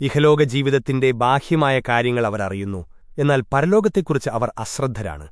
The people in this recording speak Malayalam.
ഇഹലോക ജീവിതത്തിന്റെ ബാഹ്യമായ കാര്യങ്ങൾ അവർ അറിയുന്നു. എന്നാൽ പരലോകത്തെക്കുറിച്ച് അവർ അശ്രദ്ധരാണ്.